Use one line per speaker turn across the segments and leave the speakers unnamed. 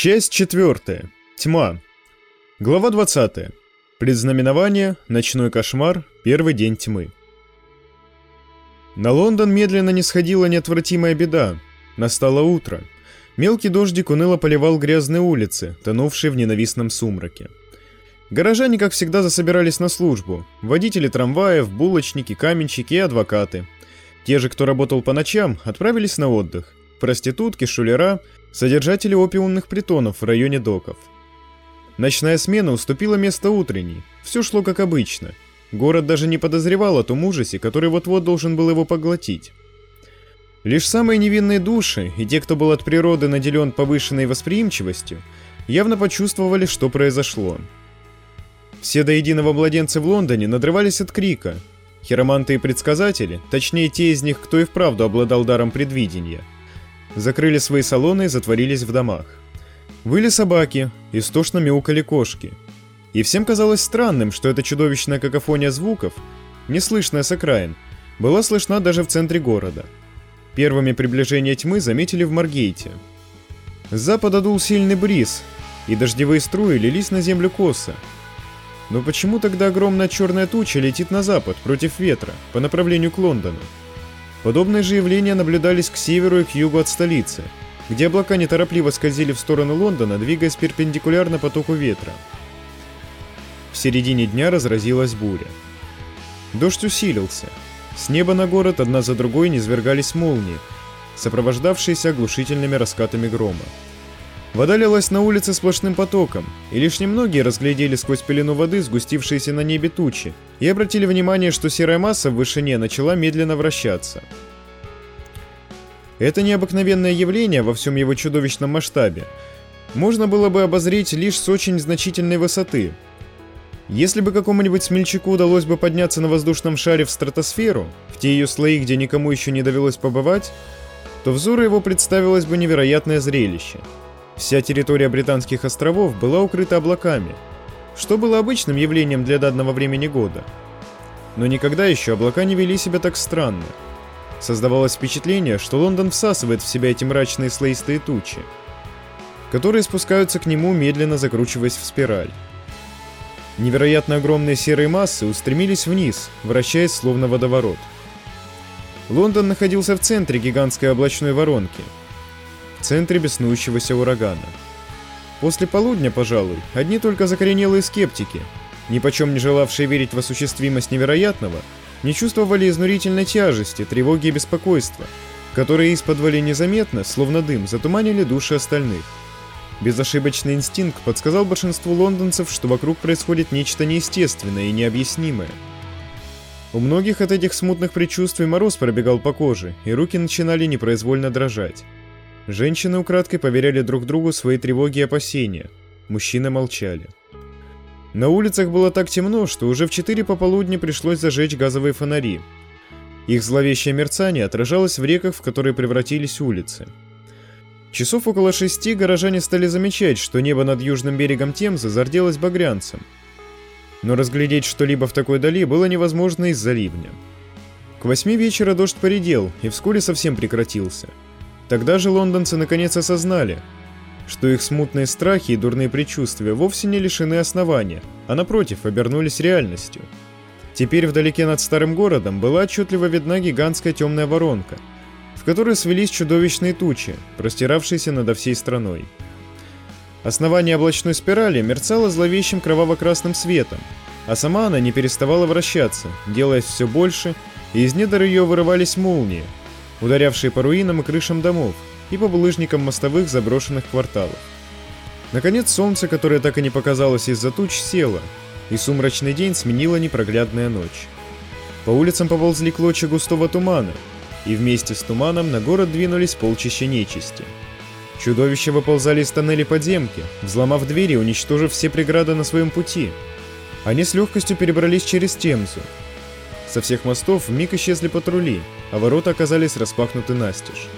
Часть четвертая. Тьма. Глава 20. Предзнаменование, ночной кошмар, первый день тьмы. На Лондон медленно не сходила неотвратимая беда. Настало утро. Мелкий дождик уныло поливал грязные улицы, тонувшие в ненавистном сумраке. Горожане, как всегда, засобирались на службу. Водители трамваев, булочники, каменщики и адвокаты. Те же, кто работал по ночам, отправились на отдых. Проститутки, шулера, содержатели опиумных притонов в районе доков. Ночная смена уступила место утренней. Все шло как обычно. Город даже не подозревал о том ужасе, который вот-вот должен был его поглотить. Лишь самые невинные души и те, кто был от природы наделен повышенной восприимчивостью, явно почувствовали, что произошло. Все до единого младенцы в Лондоне надрывались от крика. Хироманты и предсказатели, точнее те из них, кто и вправду обладал даром предвидения – закрыли свои салоны и затворились в домах. Выли собаки, истошно мяукали кошки. И всем казалось странным, что эта чудовищная какофония звуков, неслышная с окраин, была слышна даже в центре города. Первыми приближение тьмы заметили в Маргейте. С запада дул сильный бриз, и дождевые струи лились на землю косо. Но почему тогда огромная черная туча летит на запад, против ветра, по направлению к Лондону? Подобные же явления наблюдались к северу и к югу от столицы, где облака неторопливо скользили в сторону Лондона, двигаясь перпендикулярно потоку ветра. В середине дня разразилась буря. Дождь усилился. С неба на город одна за другой низвергались молнии, сопровождавшиеся оглушительными раскатами грома. Вода лилась на улице сплошным потоком, и лишь немногие разглядели сквозь пелену воды сгустившиеся на небе тучи и обратили внимание, что серая масса в вышине начала медленно вращаться. Это необыкновенное явление во всем его чудовищном масштабе можно было бы обозреть лишь с очень значительной высоты. Если бы какому-нибудь смельчаку удалось бы подняться на воздушном шаре в стратосферу, в те ее слои, где никому еще не довелось побывать, то взору его представилось бы невероятное зрелище – Вся территория Британских островов была укрыта облаками, что было обычным явлением для данного времени года. Но никогда еще облака не вели себя так странно. Создавалось впечатление, что Лондон всасывает в себя эти мрачные слоистые тучи, которые спускаются к нему, медленно закручиваясь в спираль. Невероятно огромные серые массы устремились вниз, вращаясь словно водоворот. Лондон находился в центре гигантской облачной воронки – в центре беснующегося урагана. После полудня, пожалуй, одни только закоренелые скептики, ни почем не желавшие верить в осуществимость невероятного, не чувствовали изнурительной тяжести, тревоги и беспокойства, которые из-под незаметно, словно дым, затуманили души остальных. Безошибочный инстинкт подсказал большинству лондонцев, что вокруг происходит нечто неестественное и необъяснимое. У многих от этих смутных предчувствий мороз пробегал по коже, и руки начинали непроизвольно дрожать. Женщины украдкой поверяли друг другу свои тревоги и опасения. Мужчины молчали. На улицах было так темно, что уже в 4 пополудни пришлось зажечь газовые фонари. Их зловещее мерцание отражалось в реках, в которые превратились улицы. Часов около шести горожане стали замечать, что небо над южным берегом Темзы зарделось багрянцем. Но разглядеть что-либо в такой дали было невозможно из-за ливня. К восьми вечера дождь поредел и вскоре совсем прекратился – Тогда же лондонцы наконец осознали, что их смутные страхи и дурные предчувствия вовсе не лишены основания, а напротив обернулись реальностью. Теперь вдалеке над старым городом была отчетливо видна гигантская темная воронка, в которой свелись чудовищные тучи, простиравшиеся над всей страной. Основание облачной спирали мерцало зловещим кроваво-красным светом, а сама она не переставала вращаться, делаясь все больше, и из недр ее вырывались молнии, ударявшие по руинам и крышам домов и по булыжникам мостовых заброшенных кварталов. Наконец солнце, которое так и не показалось из-за туч, село, и сумрачный день сменила непроглядная ночь. По улицам поползли клочья густого тумана, и вместе с туманом на город двинулись полчища нечисти. Чудовища выползали из тоннелей подземки, взломав двери уничтожив все преграды на своем пути. Они с легкостью перебрались через Темзу, со всех мостов вмиг исчезли патрули, а ворота оказались распахнуты настежь.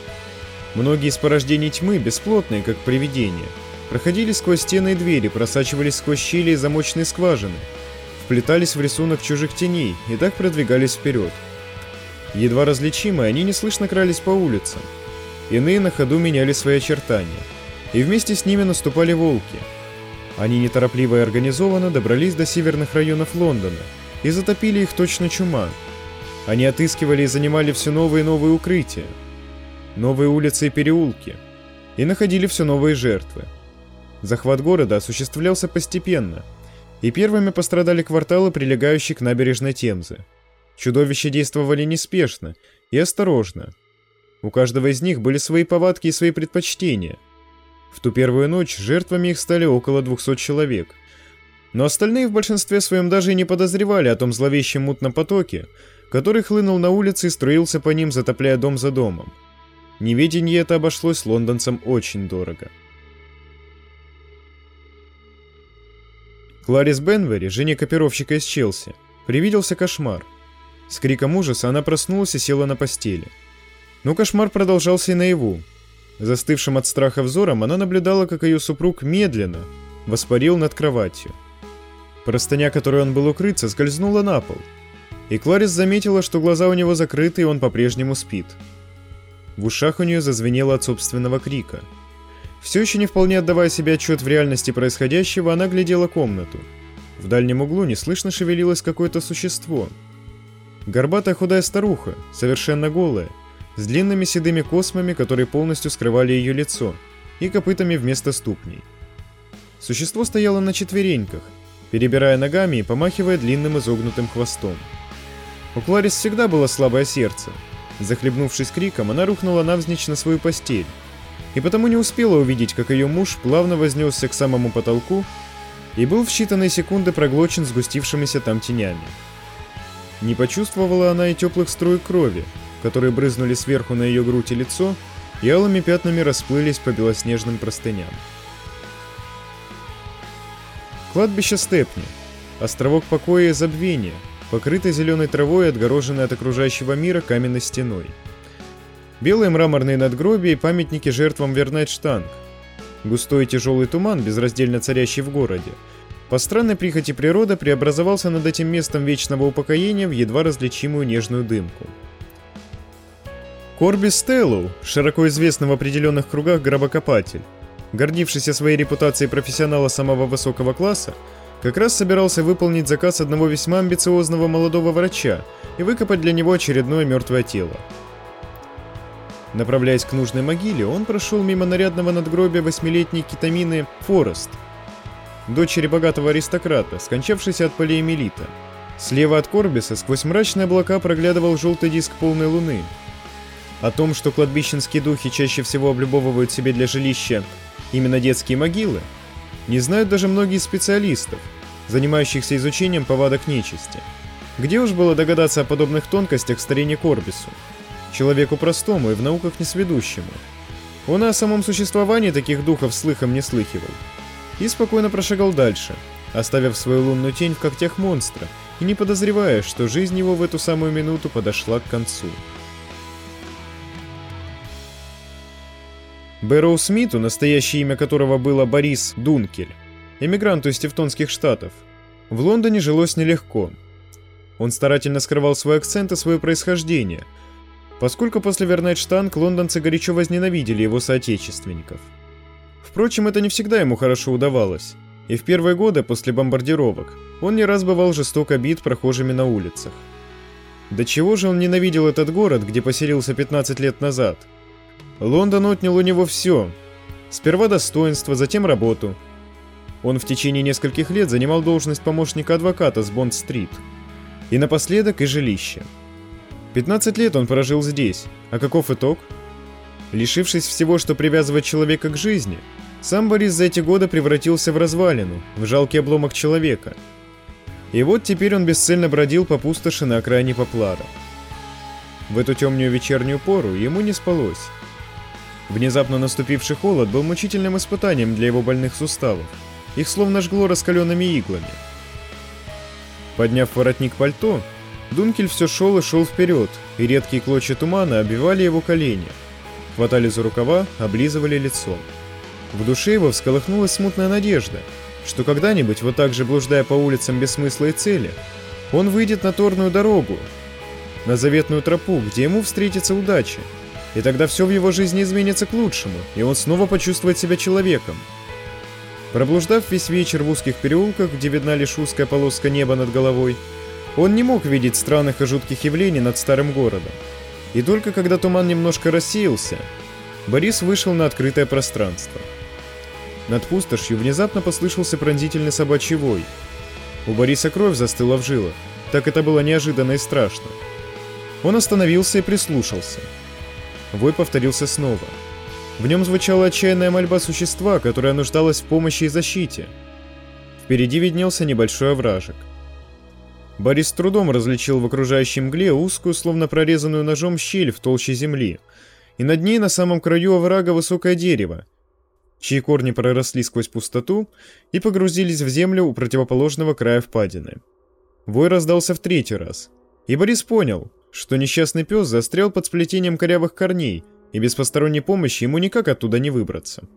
Многие из порождений тьмы, бесплотные, как привидения, проходили сквозь стены и двери, просачивались сквозь щели и замочные скважины, вплетались в рисунок чужих теней и так продвигались вперед. Едва различимые, они неслышно крались по улицам. Иные на ходу меняли свои очертания. и вместе с ними наступали волки. Они неторопливо и организованно добрались до северных районов Лондона и затопили их точно чума. Они отыскивали и занимали все новые и новые укрытия, новые улицы и переулки, и находили все новые жертвы. Захват города осуществлялся постепенно, и первыми пострадали кварталы, прилегающие к набережной Темзы. Чудовища действовали неспешно и осторожно. У каждого из них были свои повадки и свои предпочтения. В ту первую ночь жертвами их стали около 200 человек. Но остальные в большинстве своем даже и не подозревали о том зловещем мутном потоке, который хлынул на улицы и струился по ним, затопляя дом за домом. Неведение это обошлось лондонцам очень дорого. Кларис Бенвери, жене копировщика из Челси, привиделся кошмар. С криком ужаса она проснулась и села на постели. Но кошмар продолжался и наяву. Застывшим от страха взором она наблюдала, как ее супруг медленно воспарил над кроватью. Простыня, которой он был укрыт, соскользнула на пол. И Кларис заметила, что глаза у него закрыты, и он по-прежнему спит. В ушах у нее зазвенело от собственного крика. Все еще не вполне отдавая себе отчет в реальности происходящего, она глядела комнату. В дальнем углу неслышно шевелилось какое-то существо. Горбатая худая старуха, совершенно голая, с длинными седыми космами, которые полностью скрывали ее лицо, и копытами вместо ступней. Существо стояло на четвереньках, перебирая ногами и помахивая длинным изогнутым хвостом. У Кларис всегда было слабое сердце, Захлебнувшись криком, она рухнула навзничь на свою постель, и потому не успела увидеть, как ее муж плавно вознесся к самому потолку и был в считанные секунды проглочен сгустившимися там тенями. Не почувствовала она и теплых струй крови, которые брызнули сверху на ее грудь и лицо, и алыми пятнами расплылись по белоснежным простыням. Кладбище Степни. Островок покоя и забвения – покрытой зеленой травой и отгороженной от окружающего мира каменной стеной. Белые мраморные надгробия и памятники жертвам Вернайтштанг. Густой и тяжелый туман, безраздельно царящий в городе, по странной прихоти природы преобразовался над этим местом вечного упокоения в едва различимую нежную дымку. Корби Стеллоу, широко известный в определенных кругах гробокопатель, гордившийся своей репутацией профессионала самого высокого класса, как раз собирался выполнить заказ одного весьма амбициозного молодого врача и выкопать для него очередное мертвое тело. Направляясь к нужной могиле, он прошел мимо нарядного надгробия восьмилетней китамины Форест, дочери богатого аристократа, скончавшейся от полиэмилита. Слева от Корбиса сквозь мрачные облака проглядывал желтый диск полной луны. О том, что кладбищенские духи чаще всего облюбовывают себе для жилища именно детские могилы, не знают даже многие специалистов, занимающихся изучением повадок нечисти. Где уж было догадаться о подобных тонкостях старине Корбису? Человеку простому и в науках несведущему. Он о самом существовании таких духов слыхом не слыхивал. И спокойно прошагал дальше, оставив свою лунную тень в когтях монстра, и не подозревая, что жизнь его в эту самую минуту подошла к концу. Бэрроу Смиту, настоящее имя которого было Борис Дункель, эмигранту из Тевтонских штатов, в Лондоне жилось нелегко. Он старательно скрывал свой акцент и свое происхождение, поскольку после Вернайтштанг лондонцы горячо возненавидели его соотечественников. Впрочем, это не всегда ему хорошо удавалось, и в первые годы после бомбардировок он не раз бывал жестоко бит прохожими на улицах. До чего же он ненавидел этот город, где поселился 15 лет назад – Лондон отнял у него все. Сперва достоинство, затем работу. Он в течение нескольких лет занимал должность помощника адвоката с Бонд-стрит. И напоследок и жилище. 15 лет он прожил здесь, а каков итог? Лишившись всего, что привязывает человека к жизни, сам Борис за эти годы превратился в развалину, в жалкий обломок человека. И вот теперь он бесцельно бродил по пустоши на окраине Поплара. В эту темную вечернюю пору ему не спалось. Внезапно наступивший холод был мучительным испытанием для его больных суставов. Их словно жгло раскаленными иглами. Подняв воротник пальто, Дункель все шел и шел вперед, и редкие клочья тумана обивали его колени. Хватали за рукава, облизывали лицо. В душе его всколыхнулась смутная надежда, что когда-нибудь, вот так же блуждая по улицам без смысла и цели, он выйдет на торную дорогу, на заветную тропу, где ему встретится удача, И тогда все в его жизни изменится к лучшему, и он снова почувствует себя человеком. Проблуждав весь вечер в узких переулках, где видна лишь узкая полоска неба над головой, он не мог видеть странных и жутких явлений над старым городом. И только когда туман немножко рассеялся, Борис вышел на открытое пространство. Над пустошью внезапно послышался пронзительный собачий вой. У Бориса кровь застыла в жилах, так это было неожиданно и страшно. Он остановился и прислушался. Вой повторился снова. В нем звучала отчаянная мольба существа, которое нуждалось в помощи и защите. Впереди виднелся небольшой овражек. Борис с трудом различил в окружающей мгле узкую, словно прорезанную ножом щель в толще земли, и над ней на самом краю оврага высокое дерево, чьи корни проросли сквозь пустоту и погрузились в землю у противоположного края впадины. Вой раздался в третий раз, и Борис понял, что несчастный пес застрял под сплетением корявых корней, и без посторонней помощи ему никак оттуда не выбраться.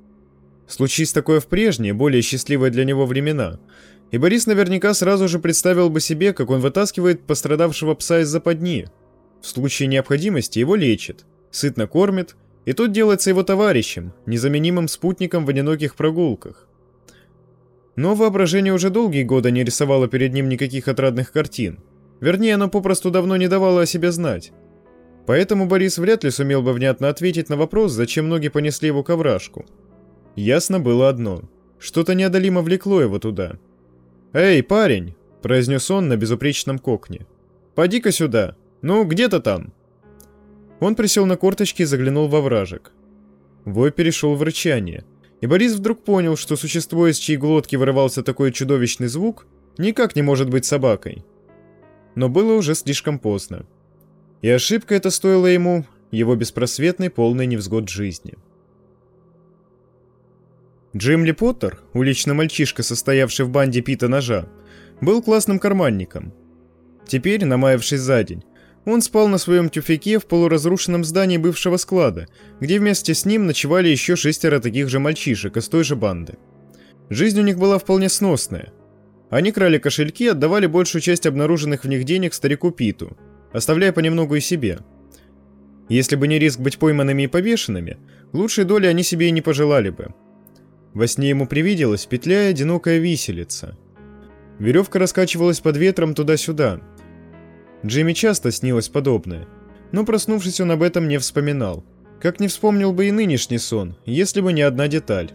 Случись такое в прежние, более счастливые для него времена – и Борис наверняка сразу же представил бы себе, как он вытаскивает пострадавшего пса из западни. В случае необходимости его лечит, сытно кормит, и тот делается его товарищем, незаменимым спутником в одиноких прогулках. Но воображение уже долгие годы не рисовало перед ним никаких отрадных картин. Вернее, оно попросту давно не давало о себе знать. Поэтому Борис вряд ли сумел бы внятно ответить на вопрос, зачем ноги понесли его к. Ясно было одно. Что-то неодолимо влекло его туда. «Эй, парень!» – произнес он на безупречном кокне. «Поди-ка сюда! Ну, где-то там!» Он присел на корточки и заглянул во вражек. Вой перешел в рычание, и Борис вдруг понял, что существо, из чьей глотки вырывался такой чудовищный звук, никак не может быть собакой. Но было уже слишком поздно. И ошибка эта стоила ему его беспросветной полной невзгод жизни. Джимли Поттер, уличный мальчишка, состоявший в банде Пита Ножа, был классным карманником. Теперь, намаявшись за день, он спал на своем тюфяке в полуразрушенном здании бывшего склада, где вместе с ним ночевали еще шестеро таких же мальчишек из той же банды. Жизнь у них была вполне сносная. Они крали кошельки и отдавали большую часть обнаруженных в них денег старику Питу, оставляя понемногу и себе. Если бы не риск быть пойманными и повешенными, лучшей доли они себе и не пожелали бы. Во сне ему привиделась петля одинокая виселица. Веревка раскачивалась под ветром туда-сюда. Джимми часто снилось подобное, но проснувшись он об этом не вспоминал. Как не вспомнил бы и нынешний сон, если бы не одна деталь.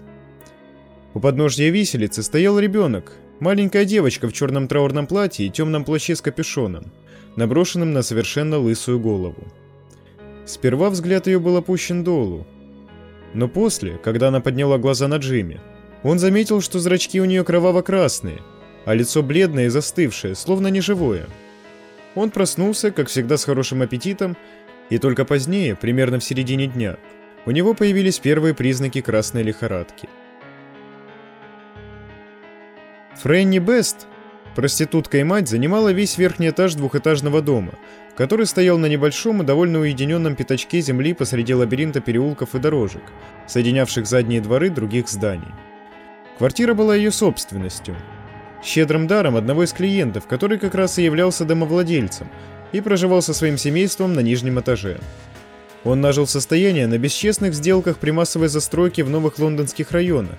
У подножья виселицы стоял ребенок, маленькая девочка в черном траурном платье и темном плаще с капюшоном, наброшенным на совершенно лысую голову. Сперва взгляд ее был опущен долу, но после, когда она подняла глаза на Джимми, он заметил, что зрачки у нее кроваво-красные, а лицо бледное и застывшее, словно неживое. Он проснулся, как всегда, с хорошим аппетитом, и только позднее, примерно в середине дня, у него появились первые признаки красной лихорадки. Фрэнни Бест, проститутка и мать, занимала весь верхний этаж двухэтажного дома, который стоял на небольшом и довольно уединенном пятачке земли посреди лабиринта переулков и дорожек, соединявших задние дворы других зданий. Квартира была ее собственностью, щедрым даром одного из клиентов, который как раз и являлся домовладельцем и проживал со своим семейством на нижнем этаже. Он нажил состояние на бесчестных сделках при массовой застройке в новых лондонских районах,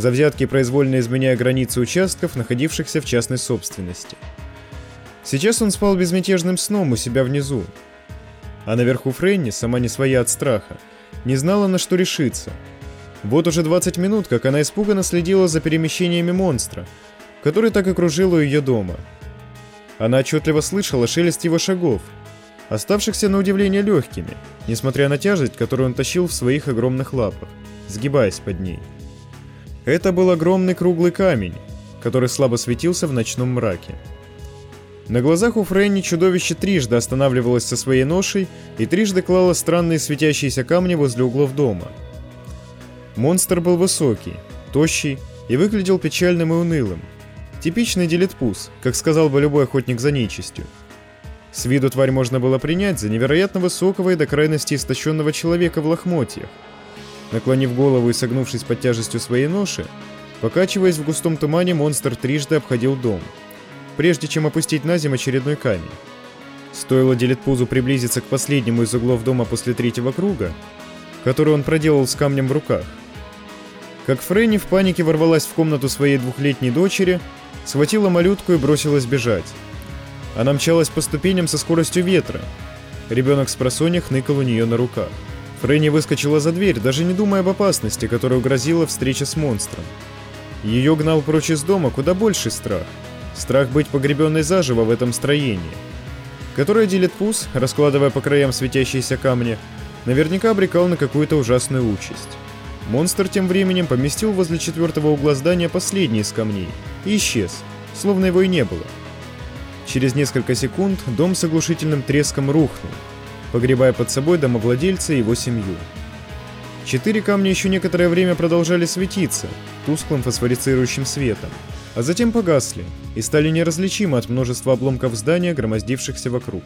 за взятки произвольно изменяя границы участков, находившихся в частной собственности – Сейчас он спал безмятежным сном у себя внизу. А наверху Френни, сама не своя от страха, не знала, на что решиться. Вот уже 20 минут, как она испуганно следила за перемещениями монстра, который так и кружил у ее дома. Она отчетливо слышала шелест его шагов, оставшихся на удивление легкими, несмотря на тяжесть, которую он тащил в своих огромных лапах, сгибаясь под ней. Это был огромный круглый камень, который слабо светился в ночном мраке. На глазах у Фрэнни чудовище трижды останавливалось со своей ношей и трижды клало странные светящиеся камни возле углов дома. Монстр был высокий, тощий и выглядел печальным и унылым. Типичный делетпус, как сказал бы любой охотник за нечистью. С виду тварь можно было принять за невероятно высокого и до крайности истощенного человека в лохмотьях. Наклонив голову и согнувшись под тяжестью своей ноши, покачиваясь в густом тумане, монстр трижды обходил дом – прежде чем опустить на землю очередной камень. Стоило Делетпузу приблизиться к последнему из углов дома после третьего круга, который он проделал с камнем в руках, как Фрэнни в панике ворвалась в комнату своей двухлетней дочери, схватила малютку и бросилась бежать. Она мчалась по ступеням со скоростью ветра. Ребенок с просонья ныкал у нее на руках. Фрэнни выскочила за дверь, даже не думая об опасности, которую грозила встреча с монстром. Ее гнал прочь из дома куда больший страх. Страх быть погребенной заживо в этом строении, которое делит пуз, раскладывая по краям светящиеся камни, наверняка обрекал на какую-то ужасную участь. Монстр тем временем поместил возле четвертого угла здания последний из камней и исчез, словно его и не было. Через несколько секунд дом с оглушительным треском рухнул, погребая под собой домовладельца и его семью. Четыре камня еще некоторое время продолжали светиться тусклым фосфорицирующим светом, а затем погасли и стали неразличимы от множества обломков здания, громоздившихся вокруг.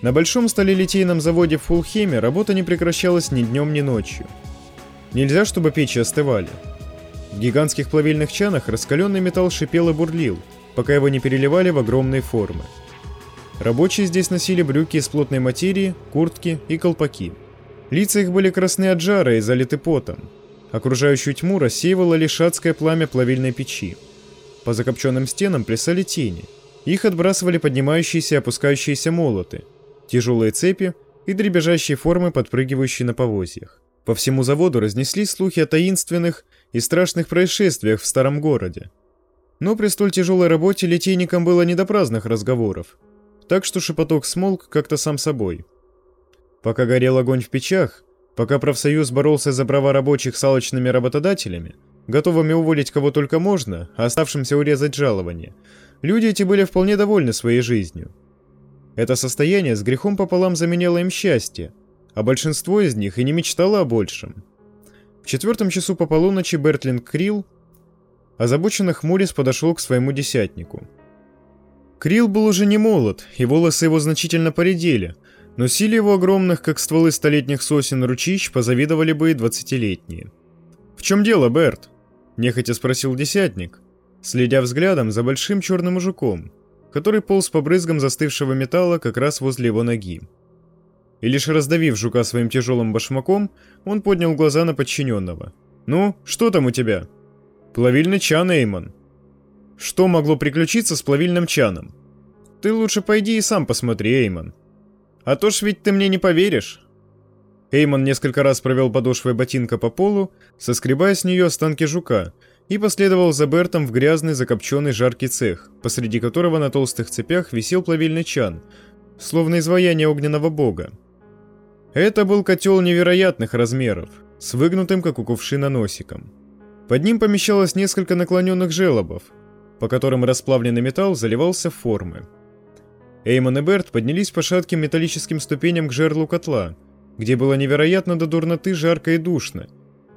На большом сталелитейном заводе в Фулхеме работа не прекращалась ни днем, ни ночью. Нельзя, чтобы печи остывали. В гигантских плавильных чанах раскаленный металл шипел и бурлил, пока его не переливали в огромные формы. Рабочие здесь носили брюки из плотной материи, куртки и колпаки. Лица их были красны от жара и залиты потом. Окружающую тьму рассеивало лишь адское пламя плавильной печи. По закопченным стенам плясали тени. Их отбрасывали поднимающиеся и опускающиеся молоты – тяжелые цепи и дребезжащие формы, подпрыгивающие на повозьях. По всему заводу разнеслись слухи о таинственных и страшных происшествиях в старом городе. Но при столь тяжелой работе литейникам было не до праздных разговоров, так что шепоток смолк как-то сам собой. Пока горел огонь в печах, пока профсоюз боролся за права рабочих с алчными работодателями, готовыми уволить кого только можно, а оставшимся урезать жалование, люди эти были вполне довольны своей жизнью. Это состояние с грехом пополам заменяло им счастье, а большинство из них и не мечтало о большем. В четвертом часу по полуночи Бертлинг Крилл, озабоченно хмурясь, подошел к своему десятнику. Крилл был уже не молод, и волосы его значительно поредели, но силе его огромных, как стволы столетних сосен ручищ, позавидовали бы и двадцатилетние. «В чем дело, Берт?» – нехотя спросил десятник, следя взглядом за большим черным мужиком – который полз по брызгам застывшего металла как раз возле его ноги. И лишь раздавив жука своим тяжелым башмаком, он поднял глаза на подчиненного. «Ну, что там у тебя?» «Плавильный чан, Эймон». «Что могло приключиться с плавильным чаном?» «Ты лучше пойди и сам посмотри, Эймон». «А то ж ведь ты мне не поверишь». Эймон несколько раз провел подошвой ботинка по полу, соскребая с нее останки жука, и последовал за Бертом в грязный закопченный жаркий цех, посреди которого на толстых цепях висел плавильный чан, словно изваяние огненного бога. Это был котел невероятных размеров, с выгнутым, как у кувшина, носиком. Под ним помещалось несколько наклоненных желобов, по которым расплавленный металл заливался в формы. Эймон и Берт поднялись по шатким металлическим ступеням к жерлу котла, где было невероятно до дурноты жарко и душно,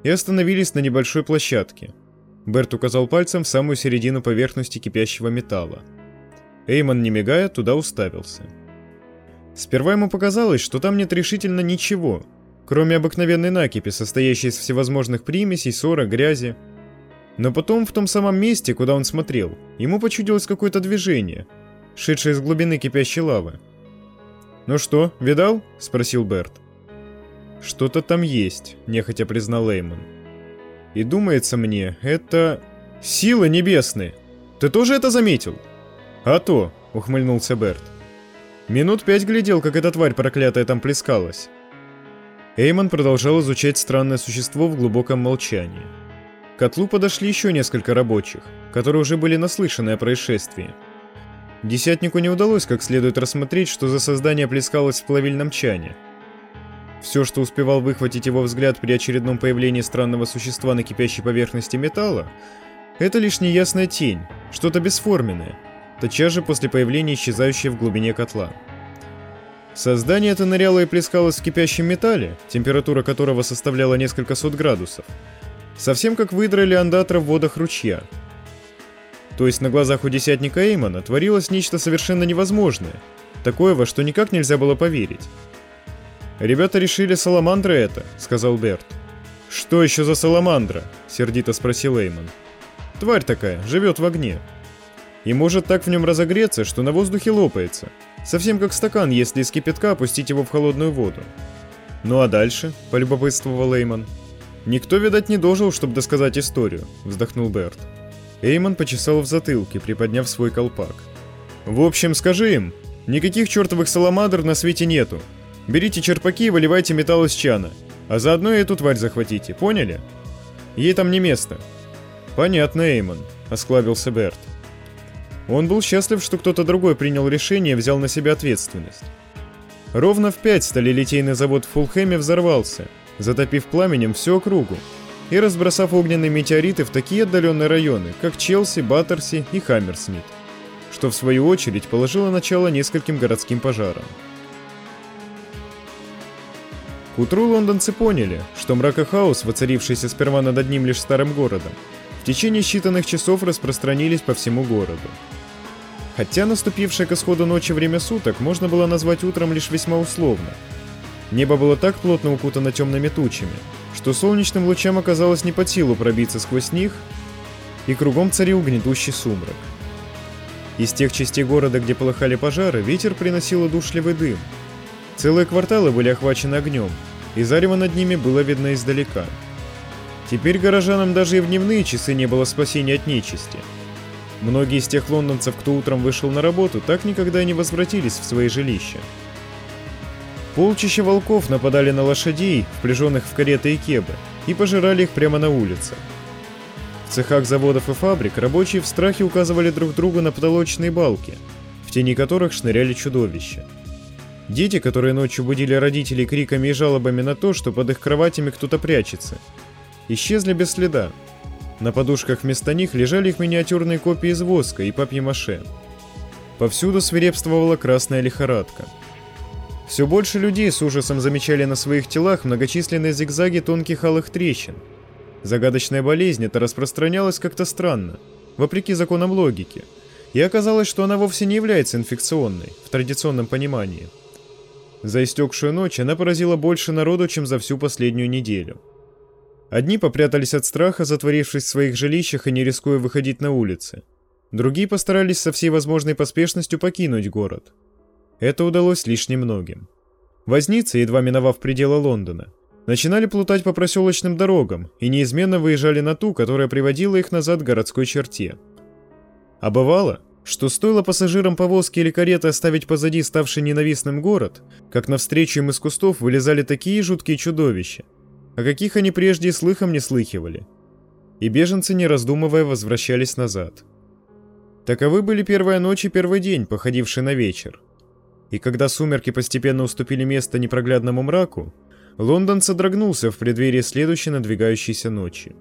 и остановились на небольшой площадке – Берт указал пальцем в самую середину поверхности кипящего металла. Эймон, не мигая, туда уставился. Сперва ему показалось, что там нет решительно ничего, кроме обыкновенной накипи, состоящей из всевозможных примесей, ссора, грязи. Но потом, в том самом месте, куда он смотрел, ему почудилось какое-то движение, шедшее из глубины кипящей лавы. «Ну что, видал?» – спросил Берт. «Что-то там есть», – нехотя признал Эймон. И думается мне, это... Силы небесные. Ты тоже это заметил? А то, ухмыльнулся Берт. Минут пять глядел, как эта тварь проклятая там плескалась. Эймон продолжал изучать странное существо в глубоком молчании. Котлу подошли еще несколько рабочих, которые уже были наслышаны о происшествии. Десятнику не удалось как следует рассмотреть, что за создание плескалось в плавильном чане – все, что успевал выхватить его взгляд при очередном появлении странного существа на кипящей поверхности металла, это лишь неясная тень, что-то бесформенное, тотчас же после появления исчезающее в глубине котла. Создание это ныряло и плескалось в кипящем металле, температура которого составляла несколько сот градусов, совсем как выдра леондатра в водах ручья. То есть на глазах у десятника Эймона творилось нечто совершенно невозможное, такое, во что никак нельзя было поверить. «Ребята решили саламандра это», — сказал Берт. «Что еще за саламандра?» — сердито спросил Эймон. «Тварь такая, живет в огне». и может так в нем разогреться, что на воздухе лопается. Совсем как стакан, если из кипятка опустить его в холодную воду. «Ну а дальше?» – полюбопытствовал Эймон. «Никто, видать, не дожил, чтобы досказать историю», – вздохнул Берт. Эймон почесал в затылке, приподняв свой колпак. «В общем, скажи им, никаких чертовых саламандр на свете нету. Берите черпаки и выливайте металл из чана, а заодно и эту тварь захватите, поняли? Ей там не место». «Понятно, Эймон», – осклабился Берт. Он был счастлив, что кто-то другой принял решение и взял на себя ответственность. Ровно в пять сталелитейный завод в Фулхэме взорвался, затопив пламенем всю округу и разбросав огненные метеориты в такие отдаленные районы, как Челси, Баттерси и Хаммерсмит, что в свою очередь положило начало нескольким городским пожарам. К утру лондонцы поняли, что мрак и хаос, воцарившийся сперва над одним лишь старым городом, в течение считанных часов распространились по всему городу. Хотя наступившее к исходу ночи время суток можно было назвать утром лишь весьма условно. Небо было так плотно укутано темными тучами, что солнечным лучам оказалось не под силу пробиться сквозь них, и кругом царил гнетущий сумрак. Из тех частей города, где полыхали пожары, ветер приносил удушливый дым. Целые кварталы были охвачены огнем, и зарево над ними было видно издалека. Теперь горожанам даже и в дневные часы не было спасения от нечисти – Многие из тех лондонцев, кто утром вышел на работу, так никогда и не возвратились в свои жилища. Полчища волков нападали на лошадей, впряженных в кареты и кебы, и пожирали их прямо на улице. В цехах заводов и фабрик рабочие в страхе указывали друг другу на потолочные балки, в тени которых шныряли чудовища. Дети, которые ночью будили родителей криками и жалобами на то, что под их кроватями кто-то прячется, исчезли без следа, на подушках вместо них лежали их миниатюрные копии из воска и папье-маше. Повсюду свирепствовала красная лихорадка. Все больше людей с ужасом замечали на своих телах многочисленные зигзаги тонких алых трещин. Загадочная болезнь эта распространялась как-то странно, вопреки законам логики, и оказалось, что она вовсе не является инфекционной, в традиционном понимании. За истекшую ночь она поразила больше народу, чем за всю последнюю неделю. Одни попрятались от страха, затворившись в своих жилищах и не рискуя выходить на улицы. Другие постарались со всей возможной поспешностью покинуть город. Это удалось лишь немногим. Возницы, едва миновав пределы Лондона, начинали плутать по проселочным дорогам и неизменно выезжали на ту, которая приводила их назад к городской черте. А бывало, что стоило пассажирам повозки или кареты оставить позади ставший ненавистным город, как навстречу им из кустов вылезали такие жуткие чудовища, о каких они прежде и слыхом не слыхивали. И беженцы, не раздумывая, возвращались назад. Таковы были первая ночь и первый день, походивший на вечер. И когда сумерки постепенно уступили место непроглядному мраку, Лондон содрогнулся в преддверии следующей надвигающейся ночи.